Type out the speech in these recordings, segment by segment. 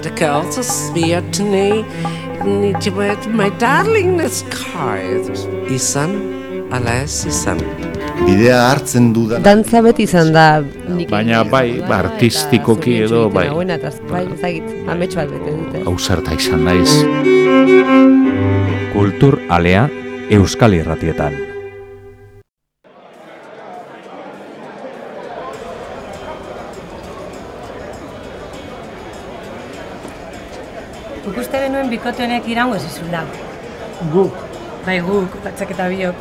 and the girls swear to me, need to wait my darling this card. Izan, ala ez izan. Bidea hartzen du da. Dantza beti izan da Baina bai, ba, artistikoki edo, bai. Buena, eta bai, ezagit, amets bat bete dute. Ausarta izan naiz. Kultur alea Euskal Irratietan. Guk uste genuen bikote honek iraungo ez izula. Guk, Bai guk, batzak eta biok.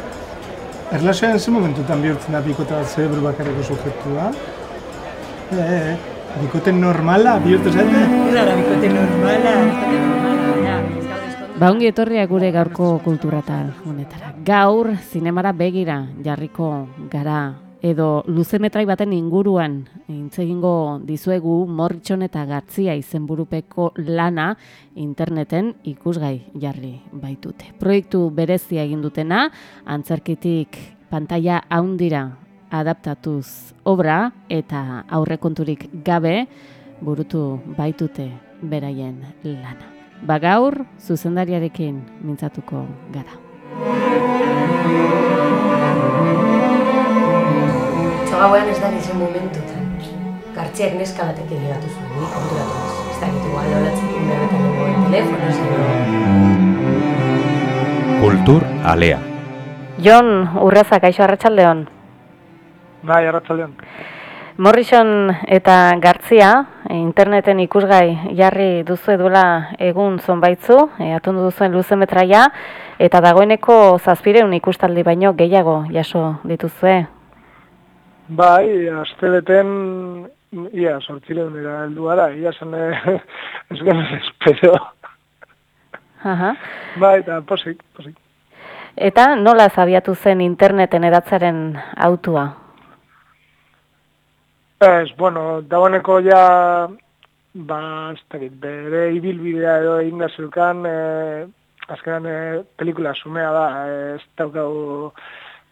erlazioan ze momentutan bihurtzen da bikote bat zerebro bakarreko subjektua? E, e, bikote normala bihurtu zaite? Bikote normala, bikote normala. Ba ongi etorria gure gaurko kulturatal honetara. Gaur zinemara begira jarriko gara edo luzemetrai baten inguruan hitz egingo dizuegu Morritxon eta Gatzia izenburupeko lana interneten ikusgai jarri baitute. Proiektu berezia egin dutena antzerkitik pantaila haundira adaptatuz obra eta aurrekonturik gabe burutu baitute beraien lana. Ba gaur zuzendariarekin mintzatuko gara. Gauean ez da izan momentutan. Gartziak neska batekin ligatu zuen, ni konturatu naiz. Ez dakit igual holatzekin berbetan nengoen telefono, edo... Kultur alea. Jon Urrezak, aixo arratsaldeon. Bai, arratzalean. Morrison eta Gartzia interneten ikusgai jarri duzu duela egun zonbaitzu, e, atundu duzuen luzemetraia, eta dagoeneko zazpireun ikustaldi baino gehiago jaso dituzue. Bai, astebeten ia sortzileun era heldu gara, ia zen eh, ez genuen espero. Aha. Bai, eta posik, posik. Eta nola zabiatu zen interneten edatzaren autua? Ez, bueno, dagoeneko ja, ba, ez dakit, bere ibilbidea edo egin da zeukan, e, azkenan e, pelikula sumea da, ez daukagu,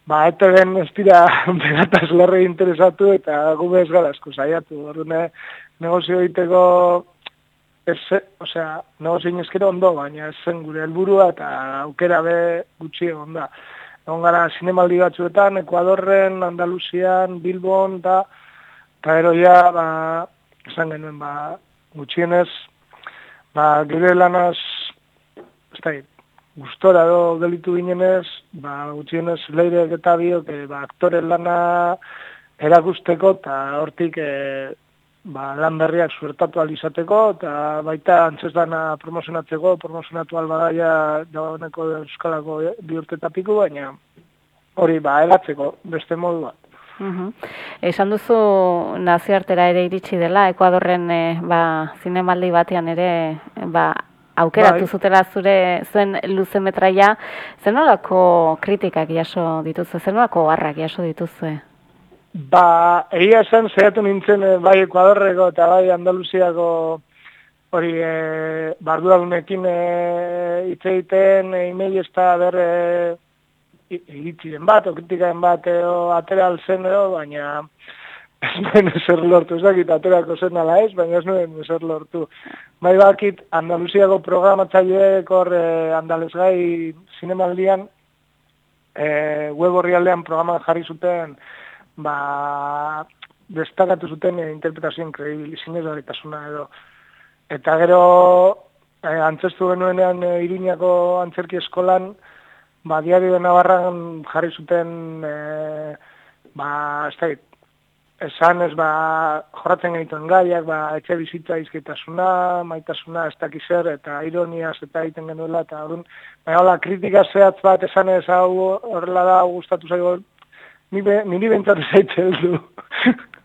ba, eteren ez dira berataz lerre interesatu eta gu bez gara asko saiatu, orduan e, negozio egiteko, ez, osea, negozio inezkero ondo, baina ez zen gure helburua eta aukera be gutxi egon da. Egon gara zinemaldi batzuetan, Ekuadorren, Andaluzian, Bilbon, eta Eta gero ja, ba, esan genuen, ba, gutxienez, ba, gure lanaz, ez da, gustora edo delitu ginenez, ba, gutxienez leirek eta biok, e, ba, aktore lana erakusteko, eta hortik, e, ba, lan berriak suertatu alizateko, eta baita antzes dana promozionatzeko, promozionatu albadaia dagoeneko euskalako bi urte eta piku, baina hori, ba, eratzeko, beste modu bat. Uhum. Esan duzu nazioartera ere iritsi dela, Ekuadorren e, ba, zinemaldi batean ere ba, aukeratu Bai. zutela zure zuen luzemetraia, zenolako kritikak jaso dituzue, zenolako harrak jaso dituzue? Ba, egia esan zehatu nintzen eh, bai Ekuadorreko eta bai Andaluziako hori e, barduradunekin e, hitz egiten, e, email ez da ber e, iritziren bat, o kritikaren bat, edo atera alzen edo, baina ez nuen ezer lortu, ez dakit aterako zen ala ez, baina ez nuen ezer lortu. Bai bakit, Andaluziako programatzaileek hor e, andalezgai zinemaldian, e, web horrialdean programan jarri zuten, ba, destakatu zuten e, interpretazio inkredibili, zinezgarritasuna edo. Eta gero, e, antzestu genuenean e, Iruñako antzerki eskolan, ba, diario de Navarran jarri zuten, e, ba, ez dakit, esan ez, ba, jorratzen genituen gaiak, ba, etxe bizitza izkaitasuna, maitasuna, ez dakiz zer, eta ironiaz eta egiten genuela, eta orduan, baina hola, kritika zehatz bat esan ez hau horrela da gustatu zaigo, ni be, niri bentsatu zaite heldu.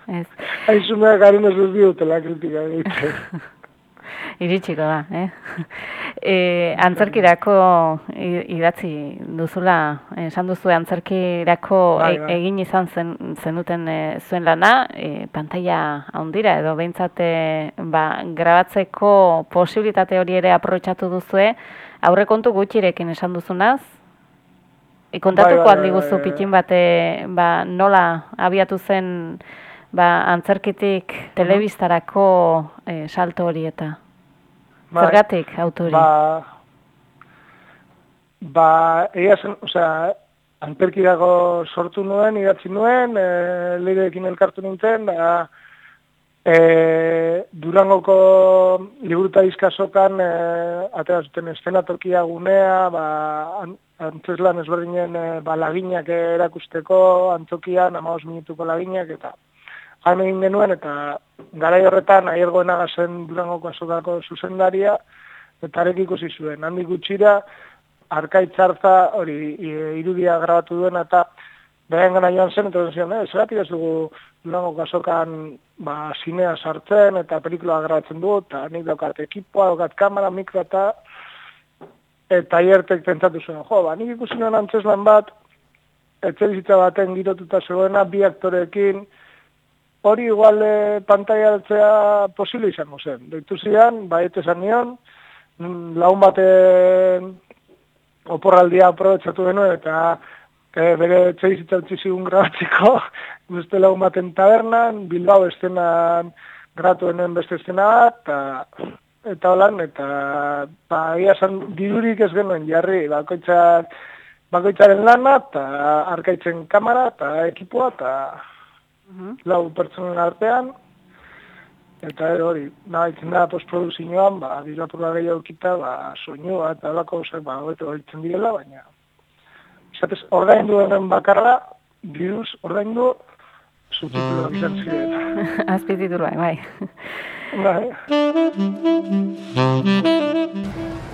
Ez. Aizumeak garen ez dut diutela kritika egiten. Iritsiko da, eh? E, antzerkirako idatzi duzula, esan duzu antzerkirako Bai, e- bai. egin izan zen, zenuten e, zuen lana, e, pantalla handira edo behintzate ba, grabatzeko posibilitate hori ere aprobetxatu duzue, aurrekontu gutxirekin esan duzunaz, e, kontatuko Bai, bai, bai, bai, pitxin bate ba, nola abiatu zen ba, antzerkitik telebistarako e, salto hori eta. Bai. Zergatik autori? Ba, ba, egia zen, osea, anperkidako sortu nuen, idatzi nuen, e, leideekin elkartu nintzen, da, e, Durangoko liburuta izkasokan e, atera zuten eszenatokia gunea, ba, an, antzeslan ezberdinen e, ba, laginak erakusteko, antzokian, amaos minutuko laginak, eta han egin genuen, eta garai horretan aiergoena gazen Durangoko azokako zuzendaria, eta arek ikusi zuen. Handik gutxira, arkaitzartza hori irudia grabatu duena, eta beren gana joan zen, eta zion, eh, zeratik ez dugu Durango kasokan ba, sinea sartzen, eta pelikula grabatzen du, eta nik daukat ekipoa, daukat kamera, mikro, eta eta hiertek pentsatu zuen, jo, ba, nik ikusi nuen antzeslan bat, etxe bizitza baten girotuta zegoena, bi aktorekin, hori igual e, pantalla altzea posible izango zen. Deitu zian, baiet esan nion, mm, laun baten oporraldia aprobetsatu genuen, eta e, bere etxe bizitza utzi zigun grabatzeko, beste lagun baten tabernan, Bilbao estenan gratuenen beste estena bat, eta eta holan, eta ba, ia san, dirurik ez genuen jarri, bakoitzak, bakoitzaren lana, eta arkaitzen kamera, eta ekipoa, eta lau pertsonen artean, eta ero hori, nahi da postproduzioan, ba, dira pura gehiago kita, ba, soinua, eta holako, zer, ba, hobeto horitzen direla, baina, izatez, ordaindu duen bakarra, diruz, ordaindu, subtituloak izan ziren. Azpitituluak, bai. Bai.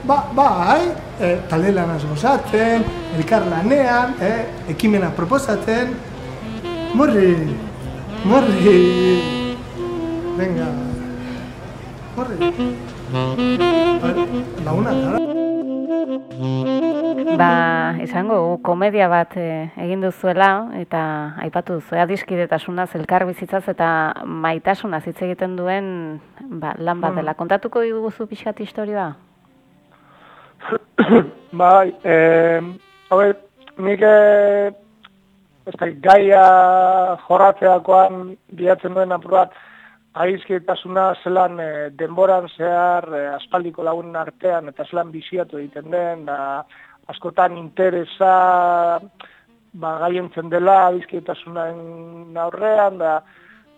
Ba, bai, e, talde lanaz gozatzen, elkar lanean, e, ekimena proposatzen. Morri, morri, venga, morri. Ba, Launa, gara. Ba, esango, komedia bat eh, egin duzuela, eta aipatu duzu, adiskidetasunaz, elkar bizitzaz, eta maitasunaz hitz egiten duen ba, lan bat dela. Kontatuko diguzu pixkat historioa? bai, eh, hau, nik eh, ez da, gaia jorratzeakoan bilatzen duen apur bat, aizkietasuna zelan eh, denboran zehar eh, aspaldiko lagunen artean eta zelan biziatu egiten den, da askotan interesa ba, gaientzen dela aizkietasunaren aurrean, da,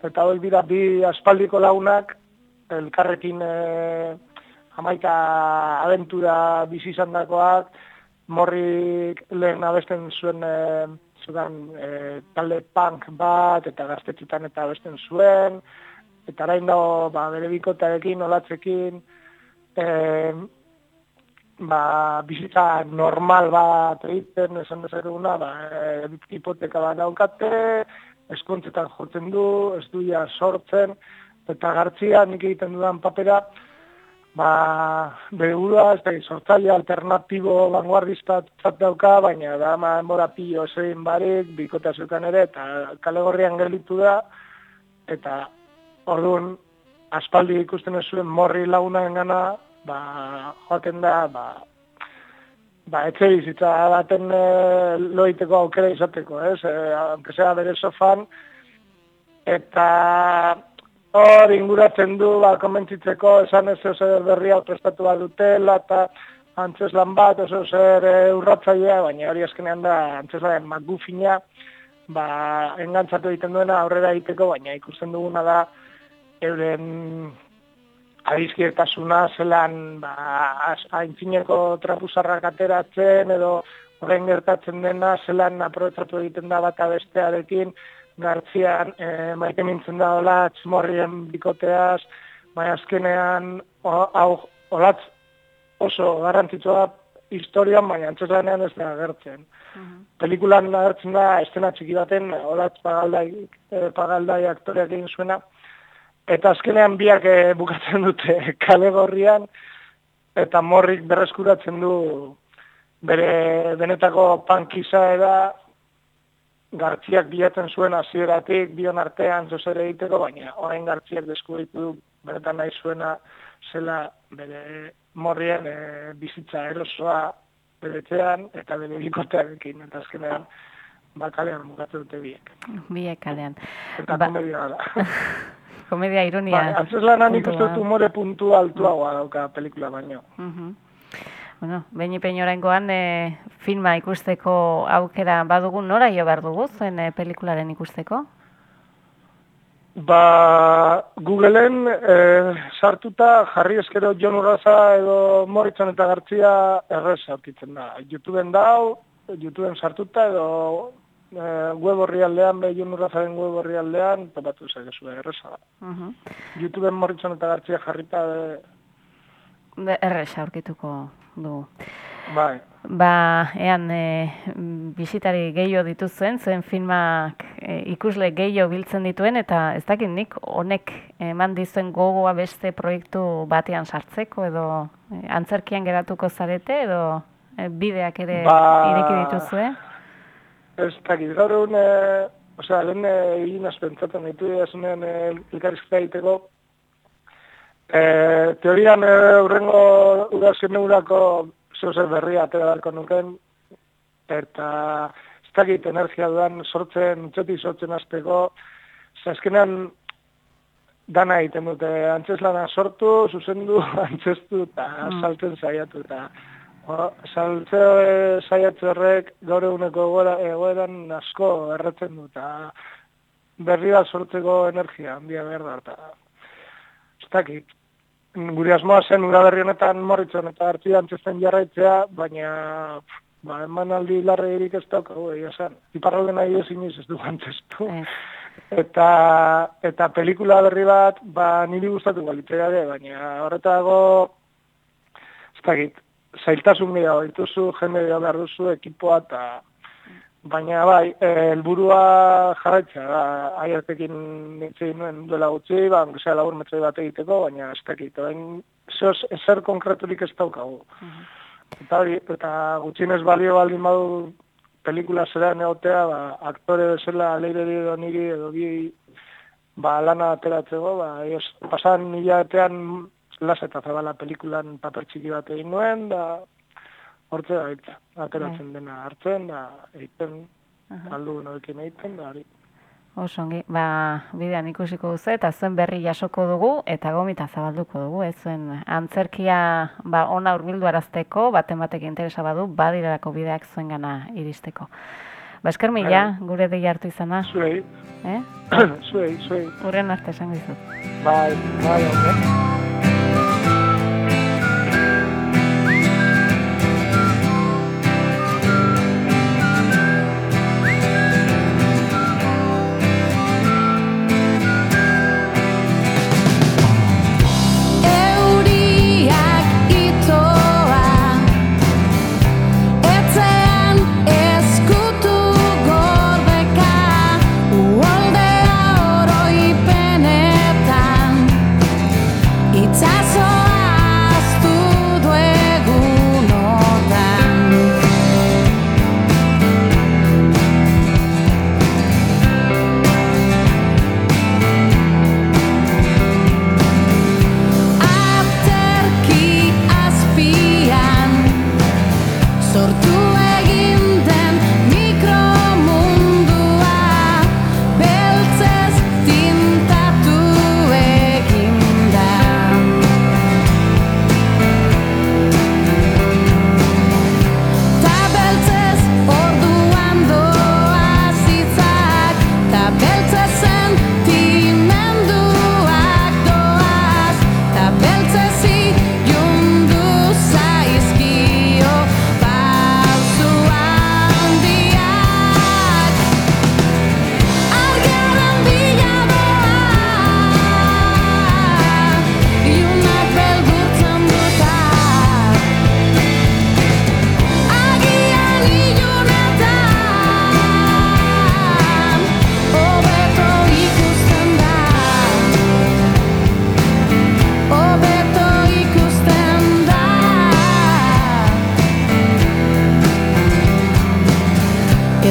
eta hori bira bi aspaldiko lagunak elkarrekin eh, hamaika aventura bizi izan dakoak, morrik lehen abesten zuen e, zudan, e, talde punk bat, eta gaztetxetan eta abesten zuen, eta arain dago ba, bere bikotarekin, olatzekin, e, ba, bizitza normal bat egiten, esan dezakeguna, ba, e, hipoteka bat daukate, eskontzetan jotzen du, ez duia sortzen, eta gartzia nik egiten dudan papera, ba, bere burua, ez da, sortzaile alternatibo vanguardista dauka, baina da, ma, enbora pilo zein barik, bikota zeukan ere, eta kale gorrian gelditu da, eta orduan, aspaldi ikusten ez zuen morri lagunaen gana, ba, joaten da, ba, ba, etxe bizitza baten e, loiteko aukera izateko, ez? E, aunque sea bere sofan, eta hor inguratzen du, ba, komentzitzeko, esan ez zer berria prestatu bat dutela, eta antzeslan bat, oso zer e, urratzailea, baina hori azkenean da antzeslaren magufina, ba, engantzatu egiten duena aurrera egiteko, baina ikusten duguna da, euren adizkiertasuna zelan ba, haintzineko trapuzarrak ateratzen edo horren gertatzen dena zelan aprobetsatu egiten da bat abestearekin gartzian e, maite mintzen da olatz morrien bikoteaz bai azkenean hau olatz oso garrantzitsua historian, baina antzeslanean ez da agertzen. Pelikulan agertzen da, estena txiki baten, olatz pagaldai, eh, pagaldai aktoreak egin zuena, Eta azkenean biak e, bukatzen dute kale gorrian, eta morrik berreskuratzen du bere benetako pankisa eda gartziak bilatzen zuen hasieratik bion artean zozer egiteko, baina orain gartziak deskubritu du beretan nahi zuena zela bere morrien e, bizitza erosoa bere etxean eta bere bikotearekin, eta azkenean bakalean bukatzen dute biek. Biek kalean. Eta Ba- komedia da. komedia ironia. Bai, antzeslanan nik uste puntua. dut umore puntu altuagoa dauka pelikula baino. Mhm. Bueno, behin ipein oraingoan e, filma ikusteko aukera badugu nora jo behar dugu zuen e, pelikularen ikusteko? Ba, Googleen eh, sartuta jarri eskero Jon Urraza edo Morrison eta Gartzia errez aurkitzen da. YouTubeen dau, YouTubeen sartuta edo eh, web horri aldean, be Jon Urrazaren web horri aldean, topatu zakezu erreza da. Mhm. YouTubeen Morrison eta Gartzia jarrita, de, Erresa aurkituko dugu. bai. Ba, ean, e, bisitari gehiago dituzuen, zuen filmak e, ikusle gehiago biltzen dituen, eta ez dakit nik honek eman dizuen gogoa beste proiektu batean sartzeko, edo e, antzerkian geratuko zarete, edo e, bideak ere Ba- ireki dituzue. Ez dakit, gaur egun, e, osea, lehen e, egin azpentzaten ditu esunen e, elkarrizketa egiteko, e, teorian e, urrengo udazien eurako zeuzer berria atera beharko nuken, eta ez dakit energia dudan sortzen, utxetik sortzen azteko, azkenean dana egiten dute, antzeslana sortu, zuzendu, antzestu eta Mm. saltzen saiatu eta saltze saiatze horrek gaur eguneko egoera, egoeran asko erretzen du eta berri bat sortzeko energia handia behar da eta ez dakit. Gure asmoa zen ura honetan morritzen eta hartzi antzesten jarraitzea, baina ba, emanaldi larreirik ez daukagu egia zen. Iparralde nahi ez inoiz ez du antzestu. Ez. Eta, eta pelikula berri bat, ba, niri gustatu galitzea ere, baina horretago, ez dakit, zailtasun gehiago dituzu, jende gehiago behar duzu, ekipoa, eta baina bai, eh, helburua jarraitzea, da, aiartekin nintzen nuen duela gutxi, ba, onkezea labur metroi bat egiteko, baina ez dakit, orain, zehoz, ezer konkreturik ez daukagu. Eta hori, eta gutxienez balio baldin badu pelikula zera neotea, ba, aktore bezala leireri edo niri edo bi ba, lana ateratzeko, ba, ez, pasan hilabetean las eta zabala pelikulan paper txiki bat egin nuen, da hortze da hitza, ateratzen dena hartzen, da egiten, aldu noekin egiten, da hori. Oso ongi, ba, bidean ikusiko duzu eta zuen berri jasoko dugu eta gomita zabalduko dugu, ez zuen antzerkia ba, ona hurbildu arazteko, baten batek interesa badu, badirarako bideak zuen gana iristeko. Ba, esker mila, gure dei hartu izana, Zuei, eh? zuei, zuei, Urren arte esango dizut. bai, bai, onge.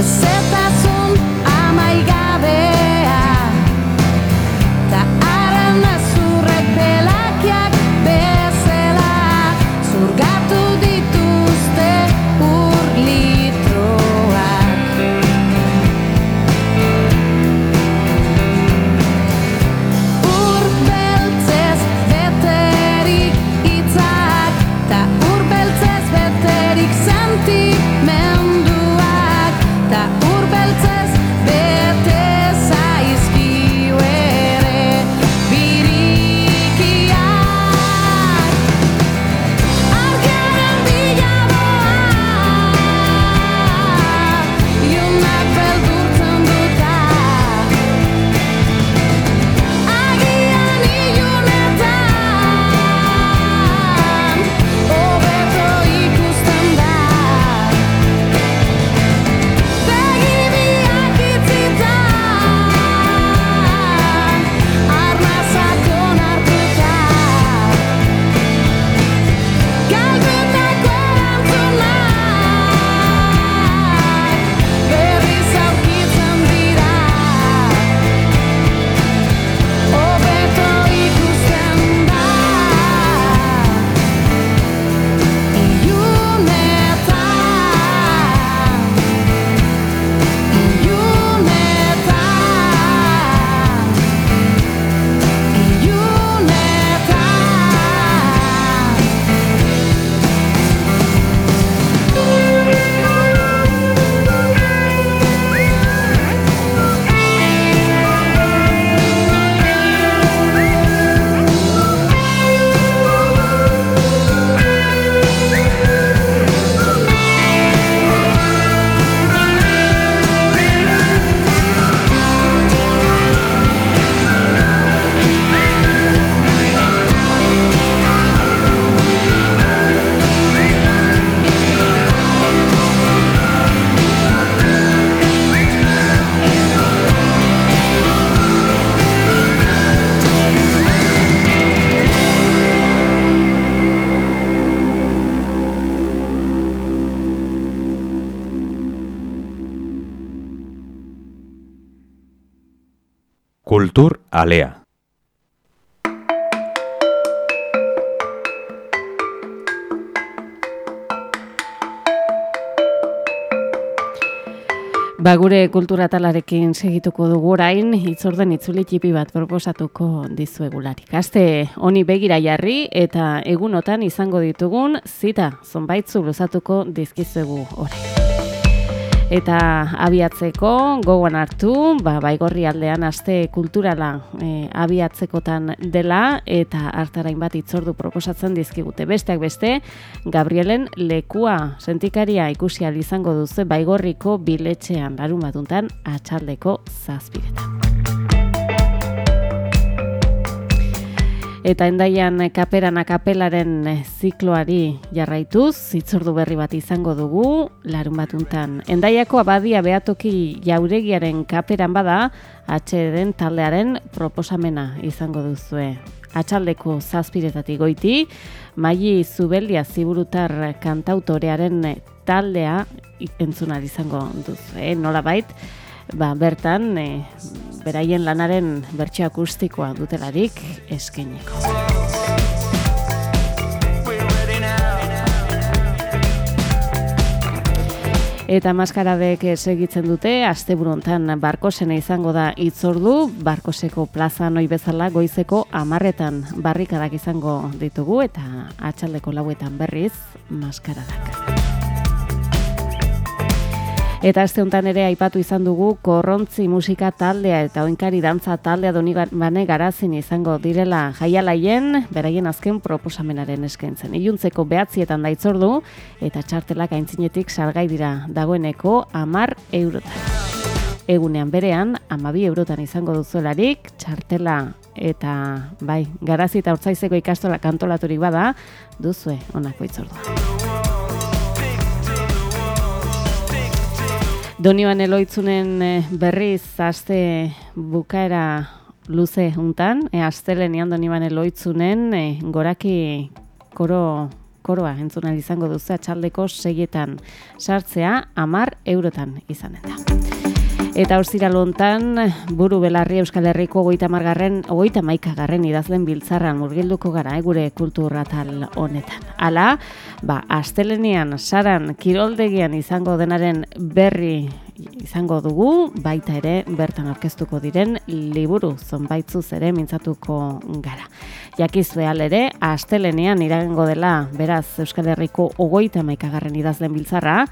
yourself Kultur alea. Ba gure kultura talarekin segituko dugu orain, itzorden itzuli txipi bat proposatuko dizuegularik. Aste honi begira jarri eta egunotan izango ditugun zita zonbaitzu luzatuko dizkizuegu orain. Eta abiatzeko gogoan hartu, ba, baigorri aldean aste kulturala e, abiatzekotan dela eta hartarain bat itzordu proposatzen dizkigute. Besteak beste, Gabrielen lekua sentikaria ikusi izango duzu baigorriko biletxean larun batuntan atxaldeko zazpiretan. Eta endaian kaperan akapelaren zikloari jarraituz, zitzordu berri bat izango dugu, larun batuntan. Endaiako abadia behatoki jauregiaren kaperan bada, atxeden taldearen proposamena izango duzue. Atxaldeko zazpiretatik goiti, maili zubeldia ziburutar kantautorearen taldea entzunari izango duzue. Nola bait, ba, bertan e, beraien lanaren bertso akustikoa dutelarik eskainiko. Eta maskaradek segitzen dute, asteburontan barkosena izango da itzordu, barkoseko plaza noi bezala goizeko amarretan barrikadak izango ditugu eta atxaldeko lauetan berriz maskaradak. Eta azte honetan ere aipatu izan dugu korrontzi musika taldea eta oinkari dantza taldea doni bane garazin izango direla jaialaien, beraien azken proposamenaren eskaintzen. Iluntzeko behatzietan daitzordu eta txartelak aintzinetik salgai dira dagoeneko amar eurotan. Egunean berean, amabi eurotan izango duzuelarik, txartela eta bai, garazi eta urtzaizeko ikastola kantolaturik bada, duzue onako itzordua. Donioan eloitzunen eh, berriz aste bukaera luze juntan, e, astelenian Donioan eloitzunen e, goraki koro, koroa entzuna izango duzu atxaldeko seietan sartzea amar eurotan izanen da. Eta ostira lontan, buru belarri Euskal Herriko goita margarren, goita maikagarren idazlen biltzarran murgilduko gara, eh, gure kulturratal honetan. Hala, ba, astelenean, saran, kiroldegian izango denaren berri izango dugu, baita ere bertan aurkeztuko diren liburu zonbaitzuz ere mintzatuko gara. Jakiz behal ere, astelenean iragengo dela, beraz, Euskal Herriko ogoita maikagarren idazlen biltzarra,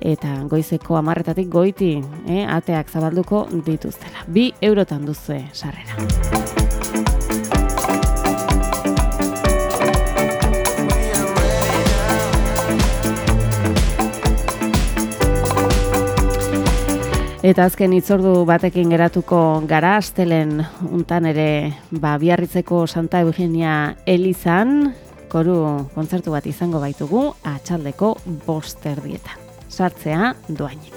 eta goizeko amarretatik goiti eh, ateak zabalduko dituztela. Bi eurotan duzue sarrera. Eta azken itzordu batekin geratuko gara astelen untan ere ba, biarritzeko Santa Eugenia Elizan, koru kontzertu bat izango baitugu, atxaldeko boster dietan sartzea doainik.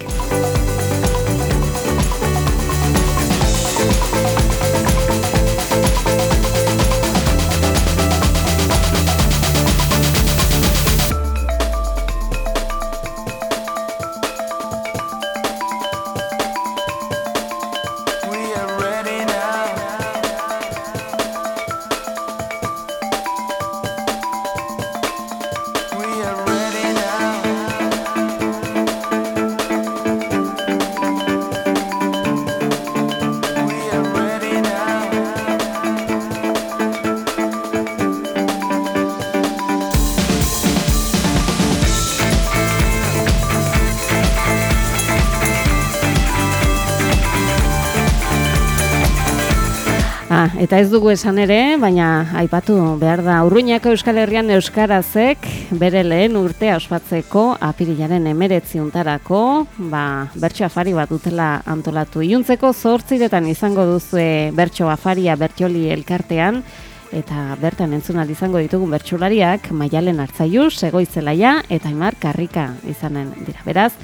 Ah, eta ez dugu esan ere, baina aipatu behar da, Urruñako Euskal Herrian Euskarazek bere lehen urtea ospatzeko apirilaren emeretzi untarako, ba, bertso afari bat dutela antolatu. Iuntzeko zortziretan izango duzue bertso afaria bertjoli elkartean, eta bertan entzunal izango ditugun bertsolariak maialen hartzaiu, segoizelaia eta imar karrika izanen dira. Beraz,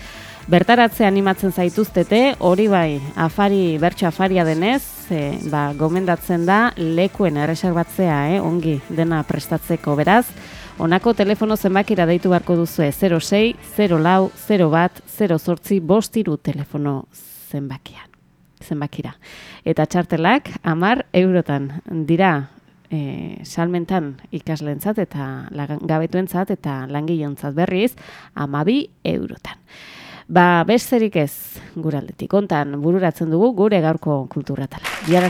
Bertaratzea animatzen zaituztete, hori bai, afari, bertso afaria denez, e, ba, gomendatzen da lekuen erreserbatzea, eh, ongi dena prestatzeko beraz, Honako telefono zenbakira deitu beharko duzu, 06 0 lau 0 bat 0 sortzi bostiru telefono zenbakian. Zenbakira. Eta txartelak amar eurotan dira e, salmentan ikaslentzat eta lagabetuentzat eta langileontzat berriz amabi eurotan. Ba, besterik ez, guraldetik kontan bururatzen dugu gure gaurko kulturratala. Bihar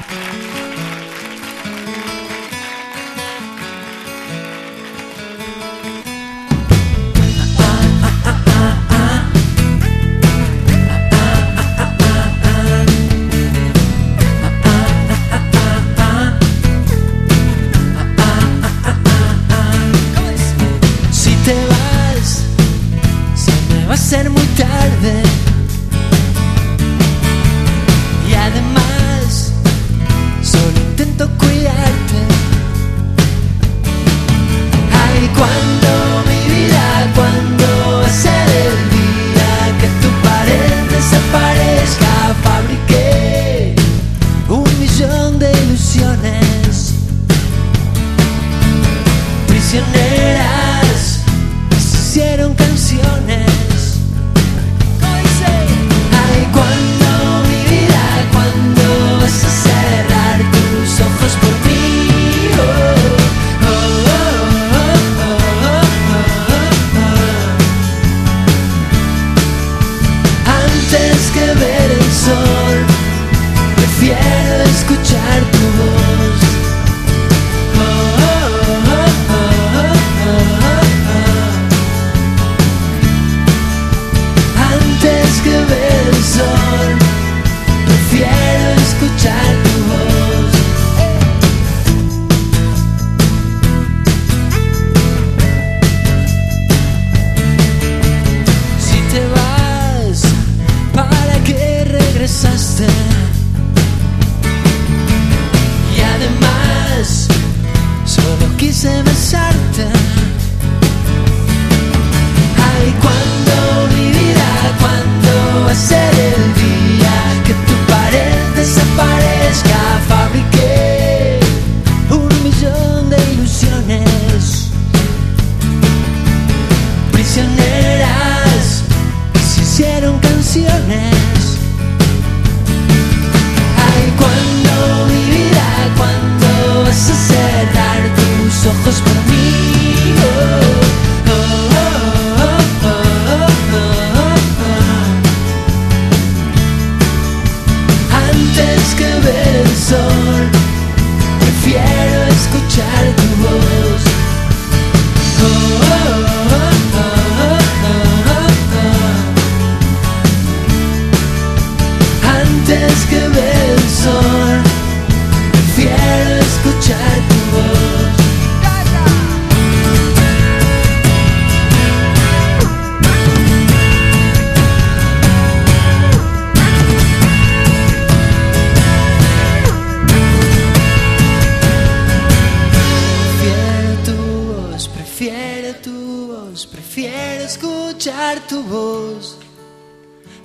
voz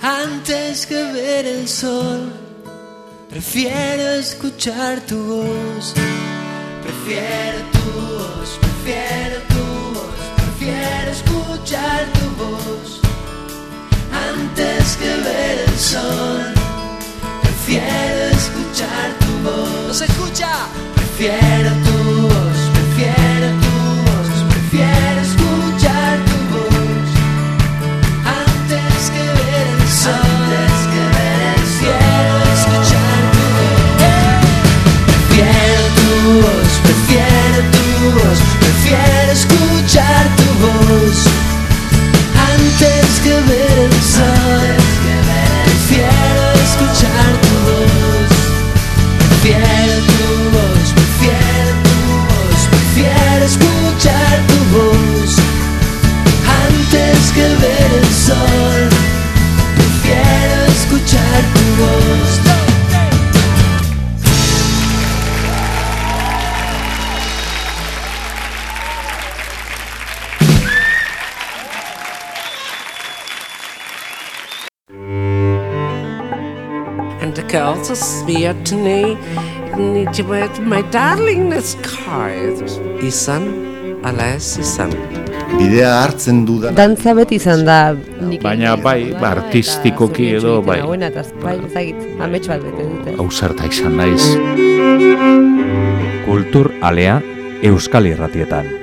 antes que ver el sol. Prefiero escuchar tu voz. Prefiero tu voz, prefiero tu voz, prefiero escuchar tu voz antes que ver el sol. Prefiero escuchar tu voz. No se escucha. Prefiero tu voz prefiero escuchar tu voz. me. A ni ti wet my darlingness that's kind. Isan alas isan. Bidea hartzen du da. Dantza beti izan da. Baina bai ba artistikoki bai, edo bai. buena ta bai ezagut amets bat bete dute. Ausarta izan naiz. Kultur alea euskal irratietan.